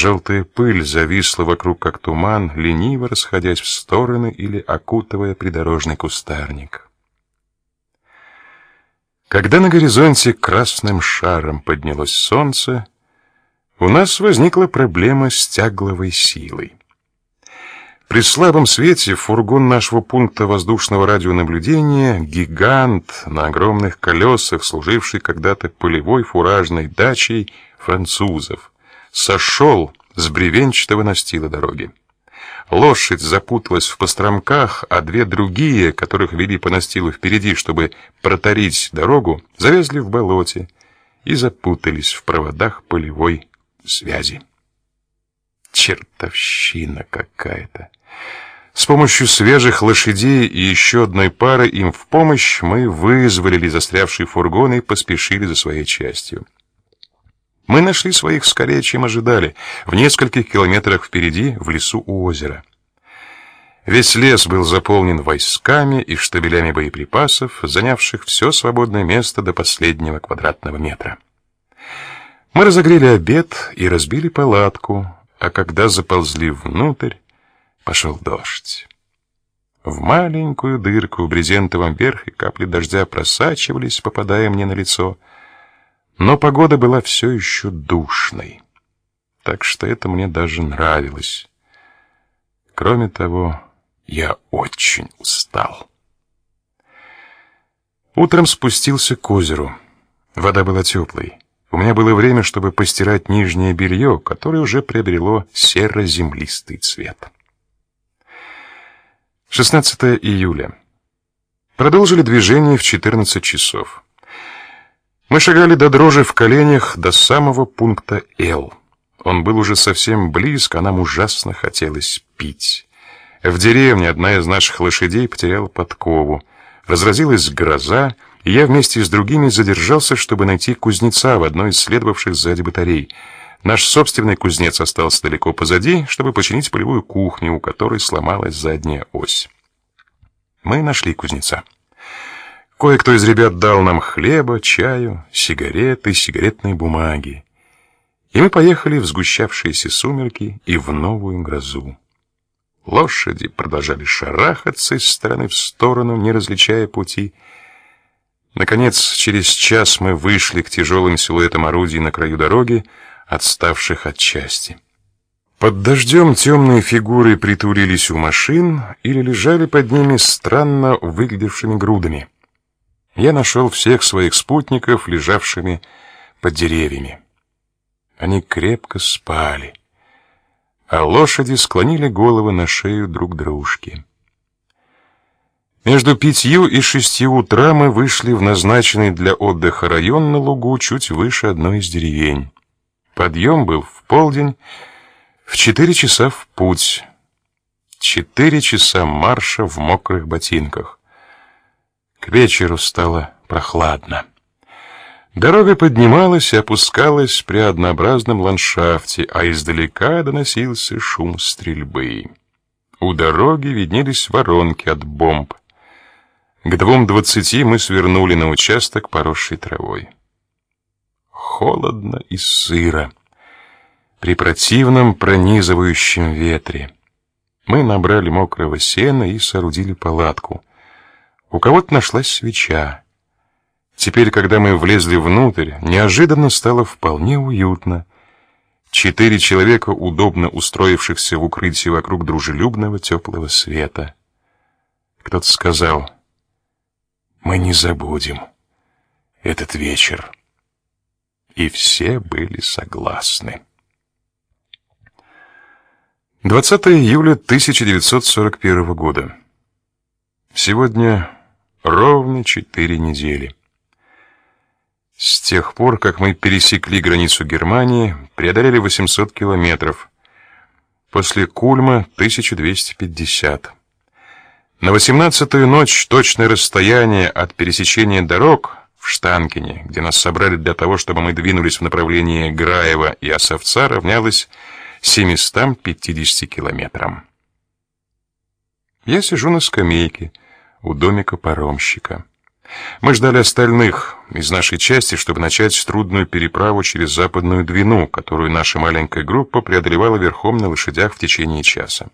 Желтая пыль зависла вокруг, как туман, лениво расходясь в стороны или окутывая придорожный кустарник. Когда на горизонте красным шаром поднялось солнце, у нас возникла проблема с тягловой силой. При слабом свете фургон нашего пункта воздушного радионаблюдения, гигант на огромных колесах, служивший когда-то полевой фуражной дачей французов, сошел с бревенчатого настила дороги. Лошадь запуталась в постромках, а две другие, которых вели по настилу впереди, чтобы протарить дорогу, завязли в болоте и запутались в проводах полевой связи. Чертовщина какая-то. С помощью свежих лошадей и еще одной пары им в помощь мы вызволили застрявший фургон и поспешили за своей частью. Мы нашли своих скорее, чем ожидали, в нескольких километрах впереди, в лесу у озера. Весь лес был заполнен войсками и штабелями боеприпасов, занявших все свободное место до последнего квадратного метра. Мы разогрели обед и разбили палатку, а когда заползли внутрь, пошел дождь. В маленькую дырку в брезентовом верхе капли дождя просачивались, попадая мне на лицо. Но погода была все еще душной, так что это мне даже нравилось. Кроме того, я очень устал. Утром спустился к озеру. Вода была теплой. У меня было время, чтобы постирать нижнее белье, которое уже приобрело серо-землистый цвет. 16 июля. Продолжили движение в 14 часов. Мы шагали до дрожи в коленях до самого пункта Л. Он был уже совсем близко, а нам ужасно хотелось пить. В деревне одна из наших лошадей потеряла подкову. Разразилась гроза, и я вместе с другими задержался, чтобы найти кузнеца в одной из следовавших сзади батарей. Наш собственный кузнец остался далеко позади, чтобы починить полевую кухню, у которой сломалась задняя ось. Мы нашли кузнеца. Кое-кто из ребят дал нам хлеба, чаю, сигареты, сигаретной бумаги. И мы поехали в сгущавшиеся сумерки и в новую грозу. Лошади продолжали шарахаться из стороны в сторону, не различая пути. Наконец, через час мы вышли к тяжелым силуэтам орудий на краю дороги, отставших от части. Под дождем темные фигуры притулились у машин или лежали под ними странно выглядевшими грудами я нашел всех своих спутников, лежавшими под деревьями. Они крепко спали, а лошади склонили головы на шею друг дружки. Между пятью и шестью утра мы вышли в назначенный для отдыха район на лугу чуть выше одной из деревень. Подъем был в полдень, в четыре часа в путь. Четыре часа марша в мокрых ботинках. Вечеру стало прохладно. Дорога поднималась и опускалась при однообразном ландшафте, а издалека доносился шум стрельбы. У дороги виднелись воронки от бомб. К двум двадцати мы свернули на участок, поросший травой. Холодно и сыро. При противном пронизывающем ветре мы набрали мокрого сена и соорудили палатку. У кого-то нашлась свеча. Теперь, когда мы влезли внутрь, неожиданно стало вполне уютно. Четыре человека, удобно устроившихся в укрытии вокруг дружелюбного теплого света. Кто-то сказал: "Мы не забудем этот вечер". И все были согласны. 20 июля 1941 года. Сегодня Ровно четыре недели. С тех пор, как мы пересекли границу Германии, преодолели 800 километров. После Кульма 1250. На восемнадцатую ночь точное расстояние от пересечения дорог в Штанкине, где нас собрали для того, чтобы мы двинулись в направлении Граева и Осовца, равнялось 750 километрам. Я сижу на скамейке у домика паромщика. Мы ждали остальных из нашей части, чтобы начать трудную переправу через Западную Двину, которую наша маленькая группа преодолевала верхом на лошадях в течение часа.